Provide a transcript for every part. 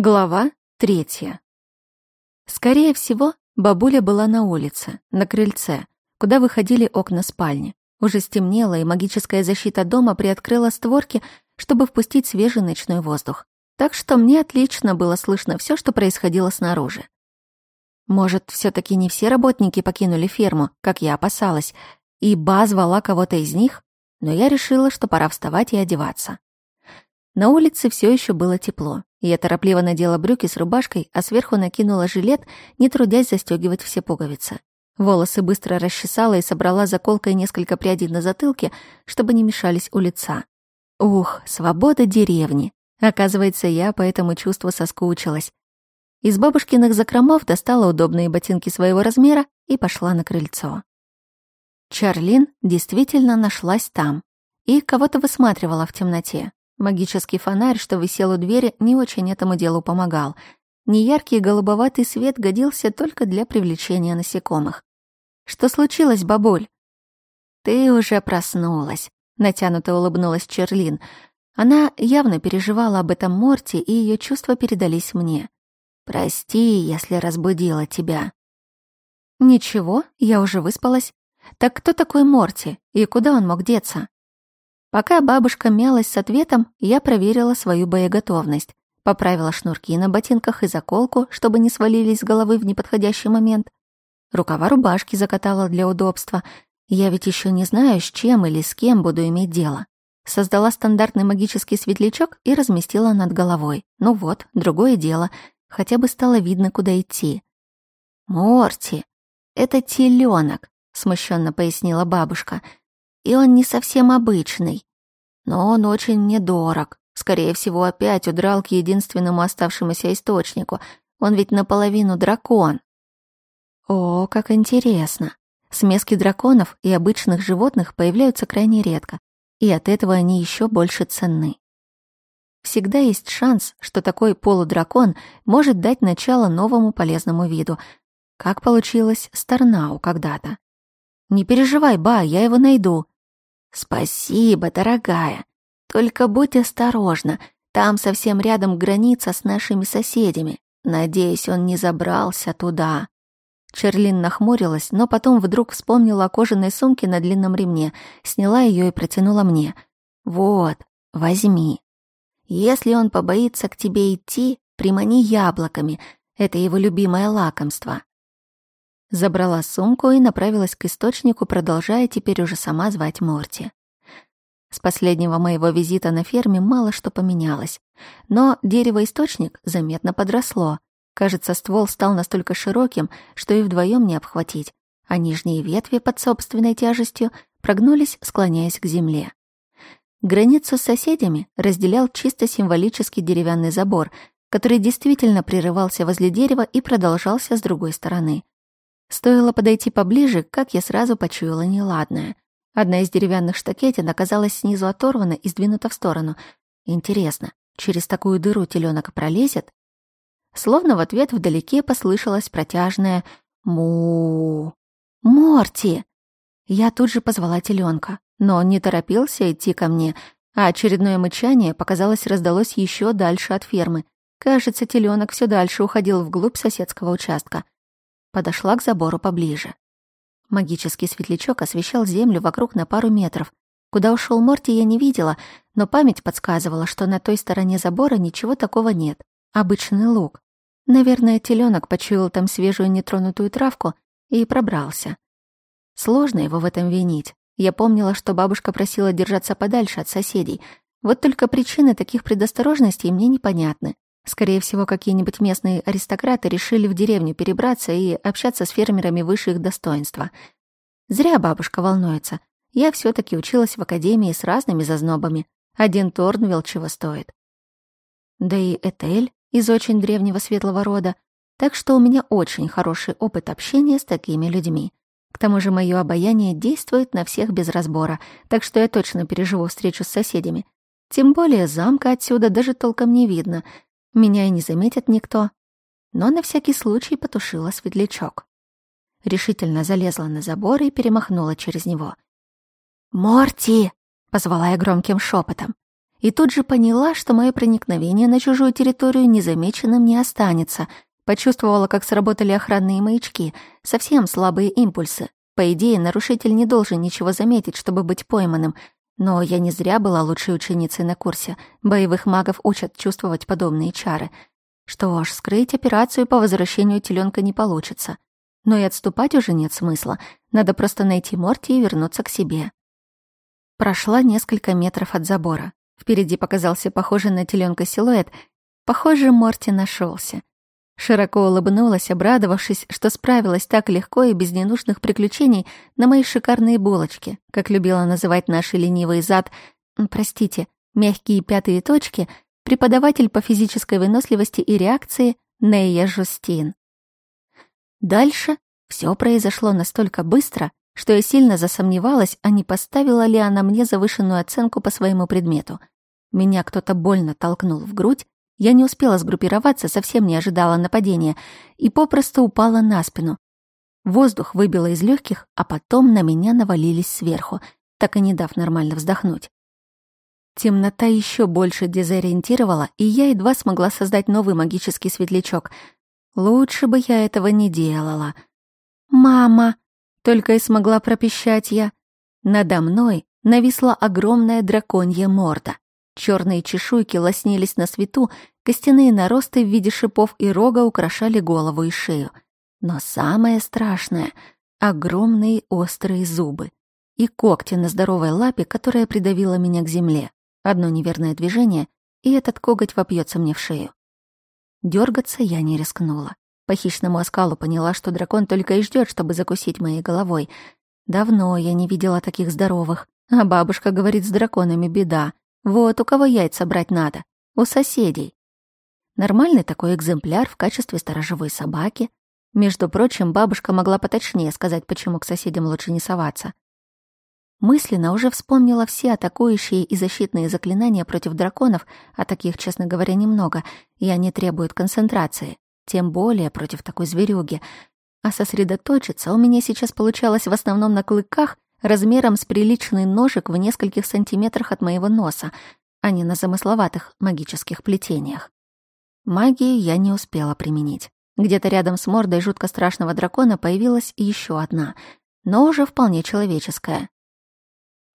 Глава третья. Скорее всего, бабуля была на улице, на крыльце, куда выходили окна спальни. Уже стемнело, и магическая защита дома приоткрыла створки, чтобы впустить свежий ночной воздух. Так что мне отлично было слышно все, что происходило снаружи. Может, все таки не все работники покинули ферму, как я опасалась, и Ба звала кого-то из них? Но я решила, что пора вставать и одеваться. На улице все еще было тепло, я торопливо надела брюки с рубашкой, а сверху накинула жилет, не трудясь застегивать все пуговицы. Волосы быстро расчесала и собрала заколкой несколько прядей на затылке, чтобы не мешались у лица. Ух, свобода деревни! Оказывается, я по этому чувству соскучилась. Из бабушкиных закромов достала удобные ботинки своего размера и пошла на крыльцо. Чарлин действительно нашлась там и кого-то высматривала в темноте. Магический фонарь, что висел у двери, не очень этому делу помогал. Неяркий голубоватый свет годился только для привлечения насекомых. «Что случилось, бабуль?» «Ты уже проснулась», — натянуто улыбнулась Черлин. Она явно переживала об этом Морте, и ее чувства передались мне. «Прости, если разбудила тебя». «Ничего, я уже выспалась. Так кто такой Морти, и куда он мог деться?» Пока бабушка мялась с ответом, я проверила свою боеготовность. Поправила шнурки на ботинках и заколку, чтобы не свалились с головы в неподходящий момент. Рукава рубашки закатала для удобства. Я ведь еще не знаю, с чем или с кем буду иметь дело. Создала стандартный магический светлячок и разместила над головой. Ну вот, другое дело. Хотя бы стало видно, куда идти. «Морти, это теленок», — смущенно пояснила бабушка — и он не совсем обычный. Но он очень недорог. Скорее всего, опять удрал к единственному оставшемуся источнику. Он ведь наполовину дракон. О, как интересно. Смески драконов и обычных животных появляются крайне редко, и от этого они еще больше ценны. Всегда есть шанс, что такой полудракон может дать начало новому полезному виду, как получилось с Тарнау когда-то. Не переживай, ба, я его найду». «Спасибо, дорогая. Только будь осторожна. Там совсем рядом граница с нашими соседями. Надеюсь, он не забрался туда». Черлин нахмурилась, но потом вдруг вспомнила о кожаной сумке на длинном ремне, сняла ее и протянула мне. «Вот, возьми. Если он побоится к тебе идти, примани яблоками. Это его любимое лакомство». Забрала сумку и направилась к источнику, продолжая теперь уже сама звать Морти. С последнего моего визита на ферме мало что поменялось, но дерево-источник заметно подросло. Кажется, ствол стал настолько широким, что и вдвоем не обхватить, а нижние ветви под собственной тяжестью прогнулись, склоняясь к земле. Границу с соседями разделял чисто символический деревянный забор, который действительно прерывался возле дерева и продолжался с другой стороны — Стоило подойти поближе, как я сразу почуяла неладное. Одна из деревянных штакетин оказалась снизу оторвана и сдвинута в сторону. Интересно, через такую дыру теленок пролезет? Словно в ответ вдалеке послышалось протяжное му «Морти!» Я тут же позвала теленка, но он не торопился идти ко мне, а очередное мычание, показалось, раздалось еще дальше от фермы. Кажется, теленок все дальше уходил вглубь соседского участка — подошла к забору поближе. Магический светлячок освещал землю вокруг на пару метров. Куда ушел Морти, я не видела, но память подсказывала, что на той стороне забора ничего такого нет. Обычный луг. Наверное, теленок почуял там свежую нетронутую травку и пробрался. Сложно его в этом винить. Я помнила, что бабушка просила держаться подальше от соседей. Вот только причины таких предосторожностей мне непонятны. Скорее всего, какие-нибудь местные аристократы решили в деревню перебраться и общаться с фермерами выше их достоинства. Зря бабушка волнуется. Я все таки училась в академии с разными зазнобами. Один Торнвилл чего стоит. Да и Этель из очень древнего светлого рода, так что у меня очень хороший опыт общения с такими людьми. К тому же мое обаяние действует на всех без разбора, так что я точно переживу встречу с соседями. Тем более замка отсюда даже толком не видно — меня и не заметит никто. Но на всякий случай потушила светлячок. Решительно залезла на забор и перемахнула через него. «Морти!» — позвала я громким шепотом. И тут же поняла, что мое проникновение на чужую территорию незамеченным не останется. Почувствовала, как сработали охранные маячки, совсем слабые импульсы. По идее, нарушитель не должен ничего заметить, чтобы быть пойманным — но я не зря была лучшей ученицей на курсе. Боевых магов учат чувствовать подобные чары. Что ж, скрыть операцию по возвращению теленка не получится. Но и отступать уже нет смысла. Надо просто найти Морти и вернуться к себе. Прошла несколько метров от забора. Впереди показался похожий на теленка силуэт. Похоже, Морти нашелся. Широко улыбнулась, обрадовавшись, что справилась так легко и без ненужных приключений на мои шикарные булочки, как любила называть наши ленивый зад, простите, мягкие пятые точки, преподаватель по физической выносливости и реакции Нейя Жустин. Дальше все произошло настолько быстро, что я сильно засомневалась, а не поставила ли она мне завышенную оценку по своему предмету. Меня кто-то больно толкнул в грудь, я не успела сгруппироваться, совсем не ожидала нападения и попросту упала на спину. Воздух выбило из легких, а потом на меня навалились сверху, так и не дав нормально вздохнуть. Темнота еще больше дезориентировала, и я едва смогла создать новый магический светлячок. Лучше бы я этого не делала. «Мама!» — только и смогла пропищать я. Надо мной нависла огромная драконья морда. Черные чешуйки лоснились на свету, костяные наросты в виде шипов и рога украшали голову и шею. Но самое страшное — огромные острые зубы и когти на здоровой лапе, которая придавила меня к земле. Одно неверное движение, и этот коготь вопьется мне в шею. Дергаться я не рискнула. По хищному оскалу поняла, что дракон только и ждет, чтобы закусить моей головой. Давно я не видела таких здоровых. А бабушка говорит, с драконами беда. Вот у кого яйца брать надо. У соседей. Нормальный такой экземпляр в качестве сторожевой собаки. Между прочим, бабушка могла поточнее сказать, почему к соседям лучше не соваться. Мысленно уже вспомнила все атакующие и защитные заклинания против драконов, а таких, честно говоря, немного, и они требуют концентрации, тем более против такой зверюги. А сосредоточиться у меня сейчас получалось в основном на клыках размером с приличный ножик в нескольких сантиметрах от моего носа, а не на замысловатых магических плетениях. Магию я не успела применить. Где-то рядом с мордой жутко страшного дракона появилась еще одна, но уже вполне человеческая.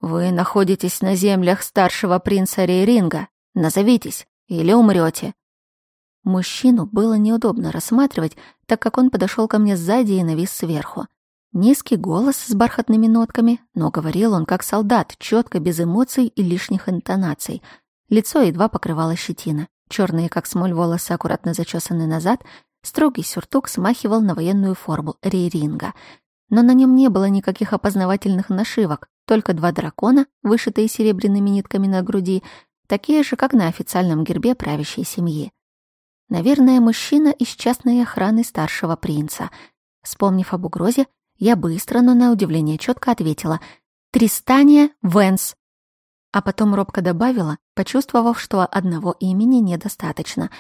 «Вы находитесь на землях старшего принца Рейринга. Назовитесь, или умрете. Мужчину было неудобно рассматривать, так как он подошел ко мне сзади и навис сверху. Низкий голос с бархатными нотками, но говорил он как солдат, четко, без эмоций и лишних интонаций. Лицо едва покрывало щетина. Черные, как смоль, волосы аккуратно зачесаны назад. Строгий сюртук смахивал на военную форму рейринга. Но на нем не было никаких опознавательных нашивок, только два дракона, вышитые серебряными нитками на груди, такие же, как на официальном гербе правящей семьи. Наверное, мужчина из частной охраны старшего принца. Вспомнив об угрозе, я быстро, но на удивление четко ответила «Тристания Венс». А потом робко добавила, почувствовав, что одного имени недостаточно.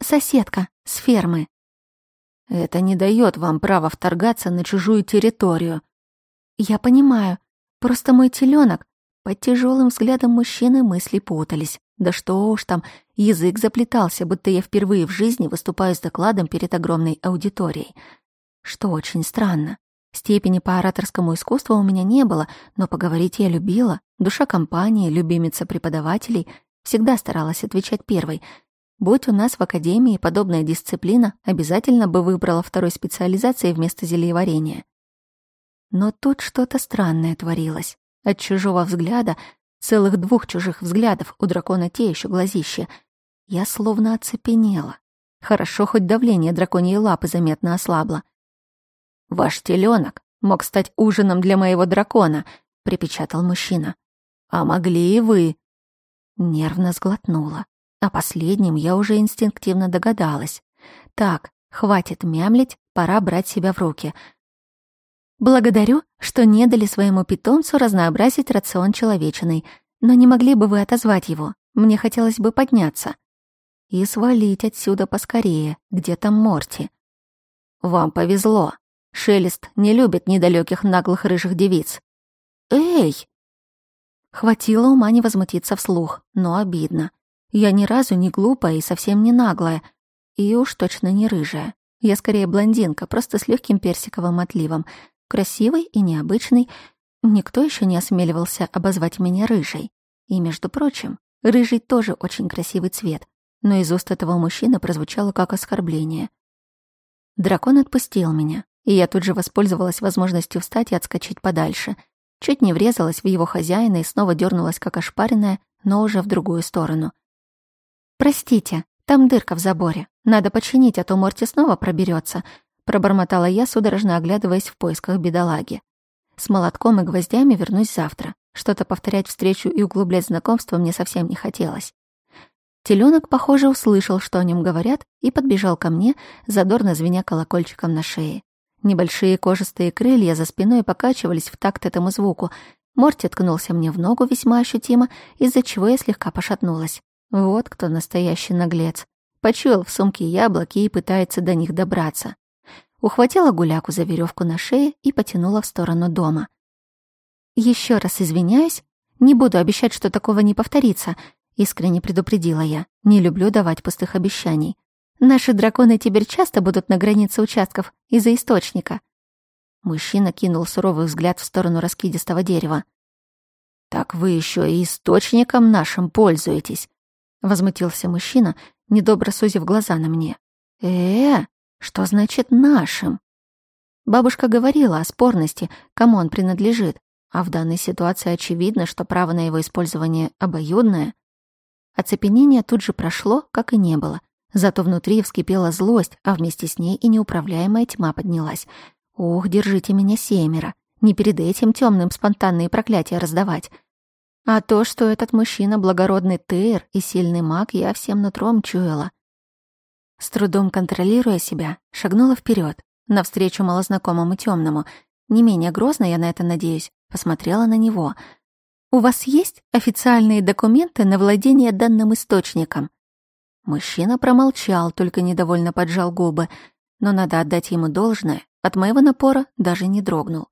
«Соседка с фермы». «Это не дает вам права вторгаться на чужую территорию». «Я понимаю. Просто мой теленок». Под тяжелым взглядом мужчины мысли путались. Да что уж там, язык заплетался, будто я впервые в жизни выступаю с докладом перед огромной аудиторией. Что очень странно. Степени по ораторскому искусству у меня не было, но поговорить я любила. Душа компании, любимица преподавателей. Всегда старалась отвечать первой. Будь у нас в академии подобная дисциплина, обязательно бы выбрала второй специализации вместо зельеварения. Но тут что-то странное творилось. От чужого взгляда, целых двух чужих взглядов, у дракона те еще глазища, я словно оцепенела. Хорошо, хоть давление драконьей лапы заметно ослабло. «Ваш теленок мог стать ужином для моего дракона», — припечатал мужчина. «А могли и вы». Нервно сглотнула. О последнем я уже инстинктивно догадалась. «Так, хватит мямлить, пора брать себя в руки». «Благодарю, что не дали своему питомцу разнообразить рацион человечиной, но не могли бы вы отозвать его? Мне хотелось бы подняться». «И свалить отсюда поскорее, где там Морти». «Вам повезло», Шелест не любит недалёких наглых рыжих девиц. «Эй!» Хватило ума не возмутиться вслух, но обидно. Я ни разу не глупая и совсем не наглая. И уж точно не рыжая. Я скорее блондинка, просто с легким персиковым отливом. Красивый и необычный. Никто еще не осмеливался обозвать меня рыжей. И, между прочим, рыжий тоже очень красивый цвет. Но из уст этого мужчины прозвучало как оскорбление. Дракон отпустил меня и я тут же воспользовалась возможностью встать и отскочить подальше. Чуть не врезалась в его хозяина и снова дернулась, как ошпаренная, но уже в другую сторону. «Простите, там дырка в заборе. Надо починить, а то Морти снова проберется», — пробормотала я, судорожно оглядываясь в поисках бедолаги. «С молотком и гвоздями вернусь завтра. Что-то повторять встречу и углублять знакомство мне совсем не хотелось». Теленок, похоже, услышал, что о нем говорят, и подбежал ко мне, задорно звеня колокольчиком на шее. Небольшие кожистые крылья за спиной покачивались в такт этому звуку. Морти ткнулся мне в ногу весьма ощутимо, из-за чего я слегка пошатнулась. Вот кто настоящий наглец. Почуял в сумке яблоки и пытается до них добраться. Ухватила гуляку за веревку на шее и потянула в сторону дома. Еще раз извиняюсь, не буду обещать, что такого не повторится», — искренне предупредила я. «Не люблю давать пустых обещаний». Наши драконы теперь часто будут на границе участков из-за источника». Мужчина кинул суровый взгляд в сторону раскидистого дерева. «Так вы еще и источником нашим пользуетесь», — возмутился мужчина, недобро сузив глаза на мне. э что значит «нашим»?» Бабушка говорила о спорности, кому он принадлежит, а в данной ситуации очевидно, что право на его использование обоюдное. Оцепенение тут же прошло, как и не было. Зато внутри вскипела злость, а вместе с ней и неуправляемая тьма поднялась. «Ох, держите меня семеро! Не перед этим темным спонтанные проклятия раздавать!» А то, что этот мужчина благородный тейр и сильный маг, я всем нутром чуяла. С трудом контролируя себя, шагнула вперед, навстречу малознакомому темному. Не менее грозно, я на это надеюсь, посмотрела на него. «У вас есть официальные документы на владение данным источником?» Мужчина промолчал, только недовольно поджал губы, но надо отдать ему должное, от моего напора даже не дрогнул.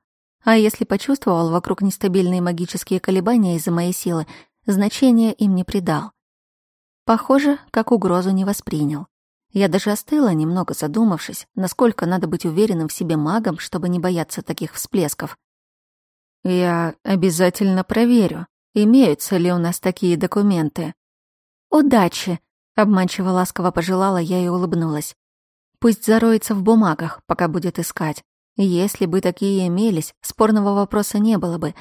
А если почувствовал вокруг нестабильные магические колебания из-за моей силы, значения им не придал. Похоже, как угрозу не воспринял. Я даже остыла, немного задумавшись, насколько надо быть уверенным в себе магом, чтобы не бояться таких всплесков. «Я обязательно проверю, имеются ли у нас такие документы». «Удачи!» Обманчиво ласково пожелала я и улыбнулась. Пусть зароется в бумагах, пока будет искать. Если бы такие имелись, спорного вопроса не было бы.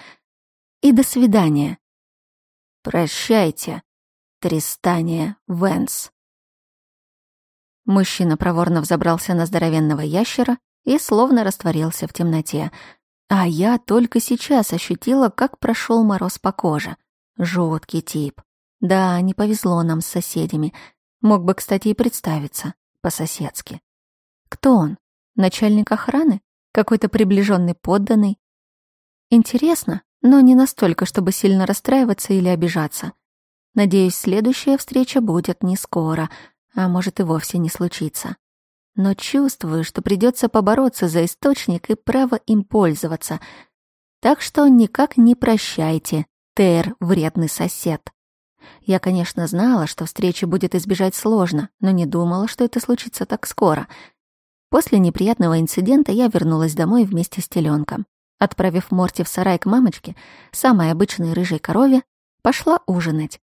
И до свидания. Прощайте, Тристания Венс. Мужчина проворно взобрался на здоровенного ящера и словно растворился в темноте. А я только сейчас ощутила, как прошел мороз по коже. Жуткий тип. Да, не повезло нам с соседями. Мог бы, кстати, и представиться по-соседски. Кто он? Начальник охраны? Какой-то приближенный подданный? Интересно, но не настолько, чтобы сильно расстраиваться или обижаться. Надеюсь, следующая встреча будет не скоро, а может и вовсе не случится. Но чувствую, что придется побороться за источник и право им пользоваться. Так что никак не прощайте, Тер, вредный сосед. Я, конечно, знала, что встречи будет избежать сложно, но не думала, что это случится так скоро. После неприятного инцидента я вернулась домой вместе с теленком. Отправив Морти в сарай к мамочке, самой обычной рыжей корове, пошла ужинать.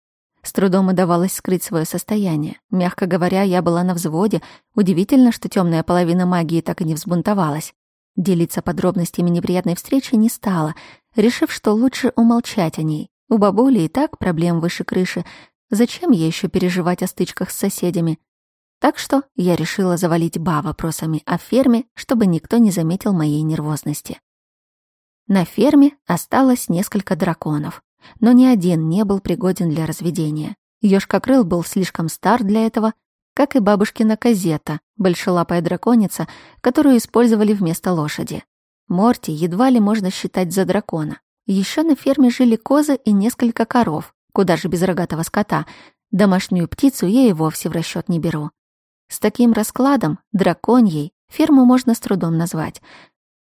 С трудом удавалось скрыть свое состояние. Мягко говоря, я была на взводе. Удивительно, что темная половина магии так и не взбунтовалась. Делиться подробностями неприятной встречи не стала, решив, что лучше умолчать о ней. У бабули и так проблем выше крыши. Зачем ей еще переживать о стычках с соседями? Так что я решила завалить Ба вопросами о ферме, чтобы никто не заметил моей нервозности. На ферме осталось несколько драконов, но ни один не был пригоден для разведения. Ёшкокрыл был слишком стар для этого, как и бабушкина казета, большелапая драконица, которую использовали вместо лошади. Морти едва ли можно считать за дракона. Еще на ферме жили козы и несколько коров, куда же без рогатого скота. Домашнюю птицу я и вовсе в расчет не беру. С таким раскладом, драконьей, ферму можно с трудом назвать.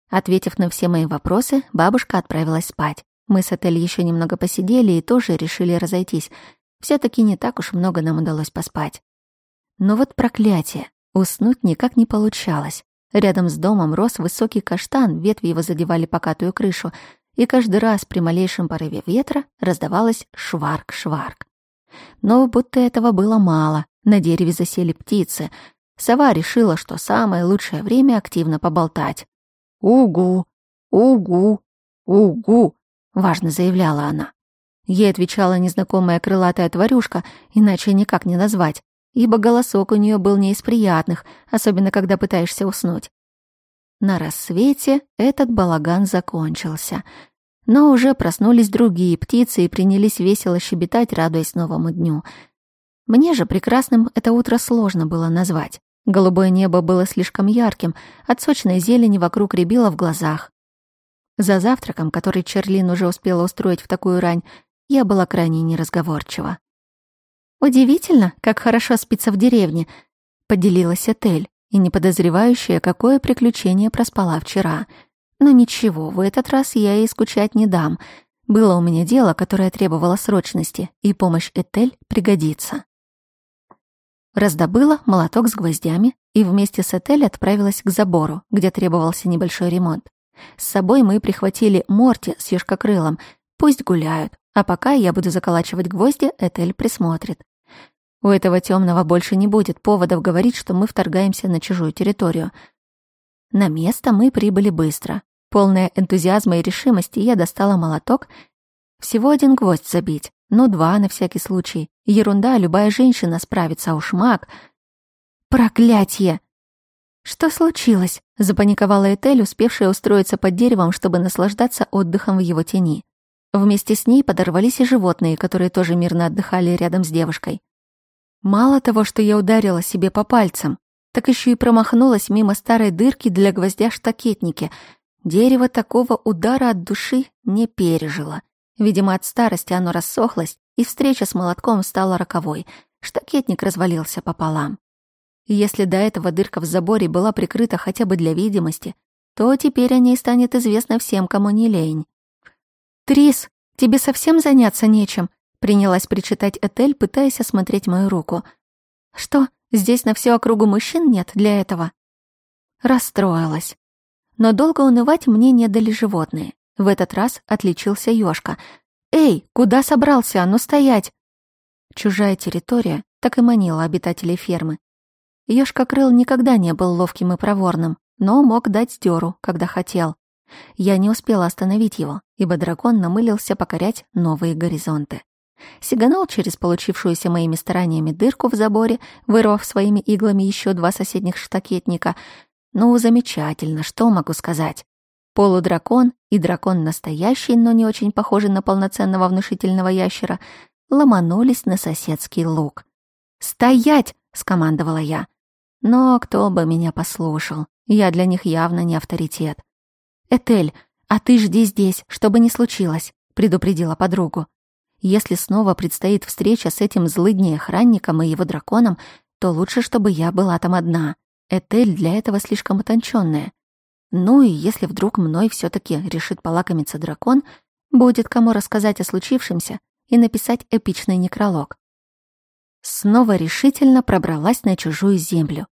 Ответив на все мои вопросы, бабушка отправилась спать. Мы с отель еще немного посидели и тоже решили разойтись. все таки не так уж много нам удалось поспать. Но вот проклятие. Уснуть никак не получалось. Рядом с домом рос высокий каштан, ветви его задевали покатую крышу — и каждый раз при малейшем порыве ветра раздавалось шварк-шварк. Но будто этого было мало, на дереве засели птицы. Сова решила, что самое лучшее время активно поболтать. «Угу! Угу! Угу!» — важно заявляла она. Ей отвечала незнакомая крылатая тварюшка, иначе никак не назвать, ибо голосок у нее был не из приятных, особенно когда пытаешься уснуть. На рассвете этот балаган закончился — но уже проснулись другие птицы и принялись весело щебетать, радуясь новому дню. Мне же прекрасным это утро сложно было назвать. Голубое небо было слишком ярким, от сочной зелени вокруг рябило в глазах. За завтраком, который Черлин уже успела устроить в такую рань, я была крайне неразговорчива. «Удивительно, как хорошо спится в деревне», — поделилась Этель, и не подозревающая, какое приключение проспала вчера — но ничего, в этот раз я ей скучать не дам. Было у меня дело, которое требовало срочности, и помощь Этель пригодится. Раздобыла молоток с гвоздями и вместе с Этель отправилась к забору, где требовался небольшой ремонт. С собой мы прихватили Морти с юшкокрылом. Пусть гуляют, а пока я буду заколачивать гвозди, Этель присмотрит. У этого темного больше не будет поводов говорить, что мы вторгаемся на чужую территорию. На место мы прибыли быстро. Полная энтузиазма и решимости, я достала молоток. Всего один гвоздь забить, но два на всякий случай. Ерунда, любая женщина справится, а уж маг. Проклятье! Что случилось? Запаниковала Этель, успевшая устроиться под деревом, чтобы наслаждаться отдыхом в его тени. Вместе с ней подорвались и животные, которые тоже мирно отдыхали рядом с девушкой. Мало того, что я ударила себе по пальцам, так еще и промахнулась мимо старой дырки для гвоздя штакетники — Дерево такого удара от души не пережило. Видимо, от старости оно рассохлось, и встреча с молотком стала роковой. Штакетник развалился пополам. Если до этого дырка в заборе была прикрыта хотя бы для видимости, то теперь о ней станет известно всем, кому не лень. «Трис, тебе совсем заняться нечем?» — принялась причитать Этель, пытаясь осмотреть мою руку. «Что, здесь на всю округу мужчин нет для этого?» Расстроилась но долго унывать мне не дали животные. В этот раз отличился Ёшка. «Эй, куда собрался? А ну стоять!» Чужая территория так и манила обитателей фермы. Ёшка Крыл никогда не был ловким и проворным, но мог дать дёру, когда хотел. Я не успела остановить его, ибо дракон намылился покорять новые горизонты. Сиганул через получившуюся моими стараниями дырку в заборе, вырвав своими иглами еще два соседних штакетника — но замечательно, что могу сказать. Полудракон и дракон настоящий, но не очень похожий на полноценного внушительного ящера, ломанулись на соседский луг. «Стоять!» — скомандовала я. Но кто бы меня послушал, я для них явно не авторитет. «Этель, а ты жди здесь, чтобы не случилось», — предупредила подругу. «Если снова предстоит встреча с этим злыдней охранником и его драконом, то лучше, чтобы я была там одна». Этель для этого слишком утонченная. Ну и если вдруг мной все таки решит полакомиться дракон, будет кому рассказать о случившемся и написать эпичный некролог. Снова решительно пробралась на чужую землю.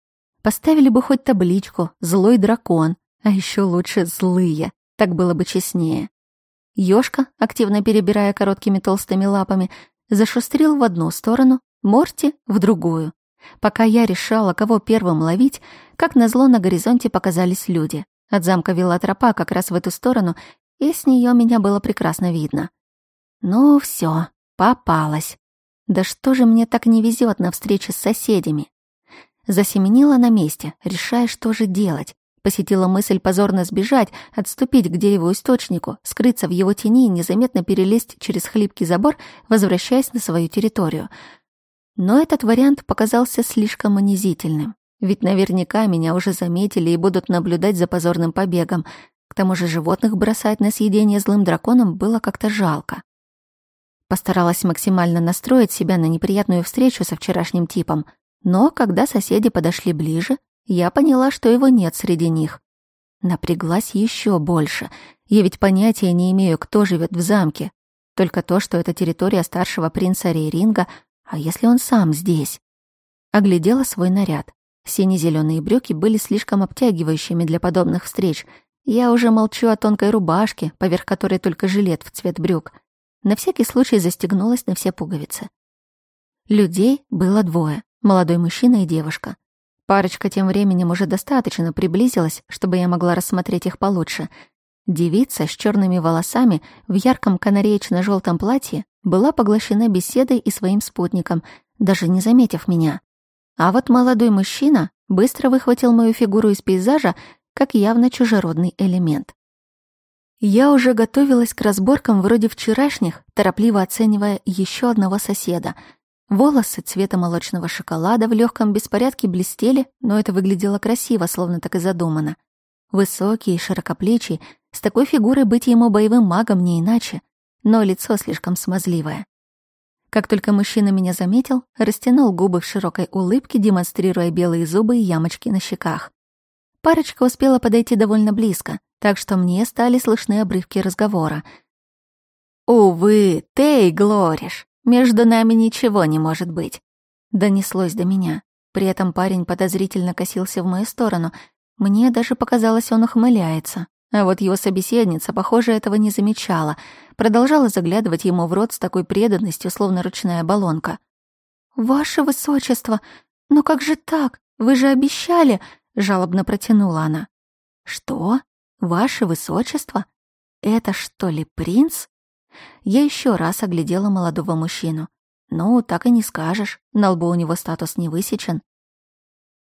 Поставили бы хоть табличку «Злой дракон», а еще лучше «Злые», так было бы честнее. Ёшка, активно перебирая короткими толстыми лапами, зашустрил в одну сторону, Морти — в другую. Пока я решала, кого первым ловить, как назло на горизонте показались люди. От замка вела тропа как раз в эту сторону, и с нее меня было прекрасно видно. Ну все, попалась. Да что же мне так не везет на встрече с соседями? Засеменила на месте, решая, что же делать. Посетила мысль позорно сбежать, отступить к дереву источнику, скрыться в его тени и незаметно перелезть через хлипкий забор, возвращаясь на свою территорию — но этот вариант показался слишком унизительным. Ведь наверняка меня уже заметили и будут наблюдать за позорным побегом. К тому же животных бросать на съедение злым драконом было как-то жалко. Постаралась максимально настроить себя на неприятную встречу со вчерашним типом, но когда соседи подошли ближе, я поняла, что его нет среди них. Напряглась еще больше. Я ведь понятия не имею, кто живет в замке. Только то, что это территория старшего принца Рейринга — а если он сам здесь? А Оглядела свой наряд. Сине-зеленые брюки были слишком обтягивающими для подобных встреч. Я уже молчу о тонкой рубашке, поверх которой только жилет в цвет брюк. На всякий случай застегнулась на все пуговицы. Людей было двое — молодой мужчина и девушка. Парочка тем временем уже достаточно приблизилась, чтобы я могла рассмотреть их получше. Девица с черными волосами в ярком канареечно-желтом платье была поглощена беседой и своим спутником, даже не заметив меня. А вот молодой мужчина быстро выхватил мою фигуру из пейзажа как явно чужеродный элемент. Я уже готовилась к разборкам вроде вчерашних, торопливо оценивая еще одного соседа. Волосы цвета молочного шоколада в легком беспорядке блестели, но это выглядело красиво, словно так и задумано. Высокий, широкоплечий, с такой фигурой быть ему боевым магом не иначе но лицо слишком смазливое. Как только мужчина меня заметил, растянул губы в широкой улыбке, демонстрируя белые зубы и ямочки на щеках. Парочка успела подойти довольно близко, так что мне стали слышны обрывки разговора. «Увы, ты Глориш. Между нами ничего не может быть», — донеслось до меня. При этом парень подозрительно косился в мою сторону. Мне даже показалось, он ухмыляется. А вот его собеседница, похоже, этого не замечала — продолжала заглядывать ему в рот с такой преданностью, словно ручная баллонка. «Ваше высочество, но как же так? Вы же обещали!» — жалобно протянула она. «Что? Ваше высочество? Это что ли принц?» Я еще раз оглядела молодого мужчину. «Ну, так и не скажешь, на лбу у него статус не высечен».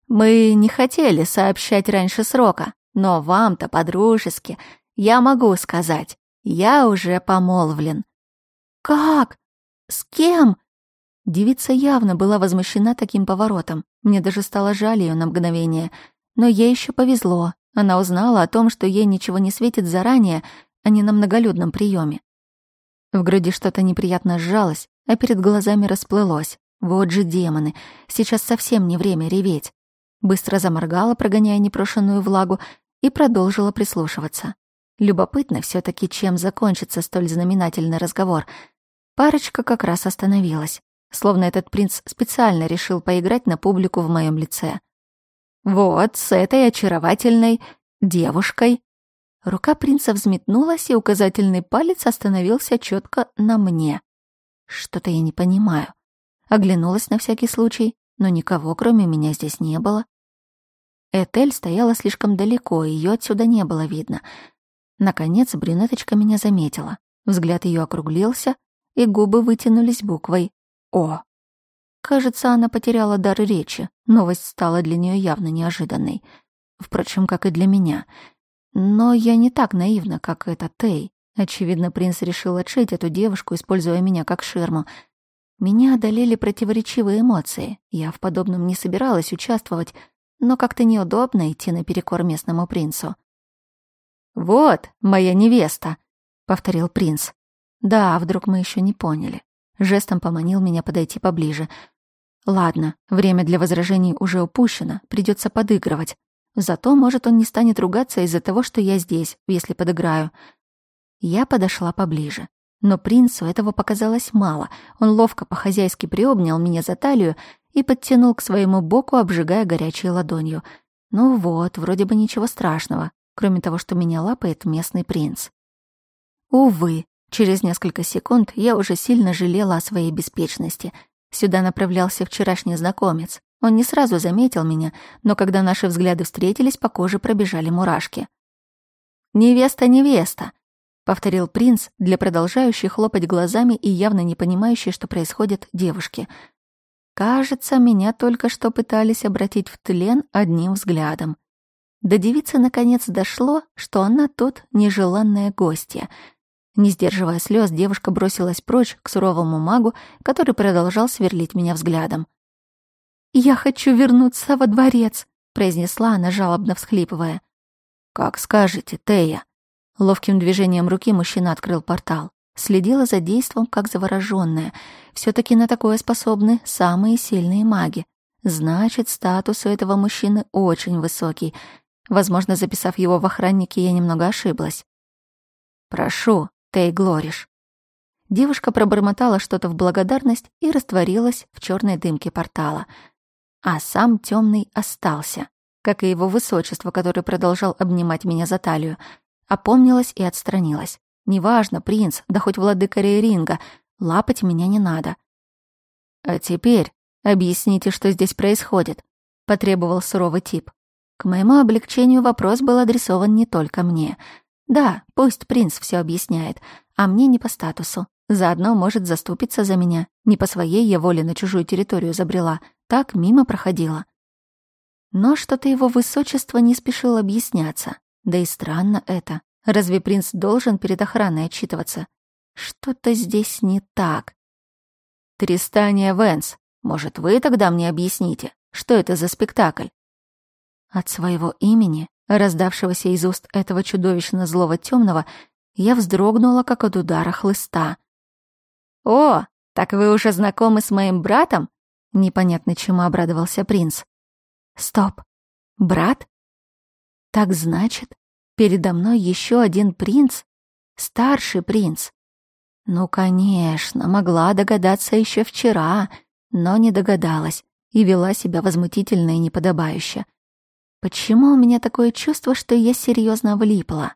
«Мы не хотели сообщать раньше срока, но вам-то по-дружески я могу сказать. Я уже помолвлен». «Как? С кем?» Девица явно была возмущена таким поворотом. Мне даже стало жаль ее на мгновение. Но ей еще повезло. Она узнала о том, что ей ничего не светит заранее, а не на многолюдном приеме. В груди что-то неприятно сжалось, а перед глазами расплылось. Вот же демоны, сейчас совсем не время реветь. Быстро заморгала, прогоняя непрошенную влагу, и продолжила прислушиваться. Любопытно все таки чем закончится столь знаменательный разговор. Парочка как раз остановилась, словно этот принц специально решил поиграть на публику в моем лице. «Вот, с этой очаровательной девушкой!» Рука принца взметнулась, и указательный палец остановился четко на мне. Что-то я не понимаю. Оглянулась на всякий случай, но никого, кроме меня, здесь не было. Этель стояла слишком далеко, ее отсюда не было видно — Наконец брюнеточка меня заметила. Взгляд ее округлился, и губы вытянулись буквой «О». Кажется, она потеряла дар речи. Новость стала для нее явно неожиданной. Впрочем, как и для меня. Но я не так наивна, как эта Тей. Очевидно, принц решил отшить эту девушку, используя меня как ширму. Меня одолели противоречивые эмоции. Я в подобном не собиралась участвовать, но как-то неудобно идти наперекор местному принцу. «Вот моя невеста», — повторил принц. «Да, вдруг мы еще не поняли». Жестом поманил меня подойти поближе. «Ладно, время для возражений уже упущено, придется подыгрывать. Зато, может, он не станет ругаться из-за того, что я здесь, если подыграю». Я подошла поближе. Но принцу этого показалось мало. Он ловко по-хозяйски приобнял меня за талию и подтянул к своему боку, обжигая горячей ладонью. «Ну вот, вроде бы ничего страшного кроме того, что меня лапает местный принц. Увы, через несколько секунд я уже сильно жалела о своей беспечности. Сюда направлялся вчерашний знакомец. Он не сразу заметил меня, но когда наши взгляды встретились, по коже пробежали мурашки. «Невеста, невеста!» — повторил принц для продолжающей хлопать глазами и явно не понимающей, что происходит, девушки. «Кажется, меня только что пытались обратить в тлен одним взглядом. До девицы наконец дошло, что она тут нежеланная гостья. Не сдерживая слез, девушка бросилась прочь к суровому магу, который продолжал сверлить меня взглядом. «Я хочу вернуться во дворец», — произнесла она, жалобно всхлипывая. «Как скажете, Тея». Ловким движением руки мужчина открыл портал. Следила за действом, как заворожённая. все таки на такое способны самые сильные маги. Значит, статус у этого мужчины очень высокий — Возможно, записав его в охраннике, я немного ошиблась. «Прошу, ты Глориш». Девушка пробормотала что-то в благодарность и растворилась в черной дымке портала. А сам темный остался, как и его высочество, который продолжал обнимать меня за талию. Опомнилась и отстранилась. «Неважно, принц, да хоть владыка Рейринга, лапать меня не надо». «А теперь объясните, что здесь происходит», — потребовал суровый тип. К моему облегчению вопрос был адресован не только мне. Да, пусть принц все объясняет, а мне не по статусу. Заодно может заступиться за меня. Не по своей я воле на чужую территорию забрела. Так мимо проходила. Но что-то его высочество не спешил объясняться. Да и странно это. Разве принц должен перед охраной отчитываться? Что-то здесь не так. «Тристания Вэнс, может, вы тогда мне объясните, что это за спектакль?» От своего имени, раздавшегося из уст этого чудовищно злого темного, я вздрогнула, как от удара хлыста. «О, так вы уже знакомы с моим братом?» Непонятно чему обрадовался принц. «Стоп! Брат? Так значит, передо мной еще один принц? Старший принц?» Ну, конечно, могла догадаться еще вчера, но не догадалась и вела себя возмутительно и неподобающе. Почему у меня такое чувство, что я серьезно влипла?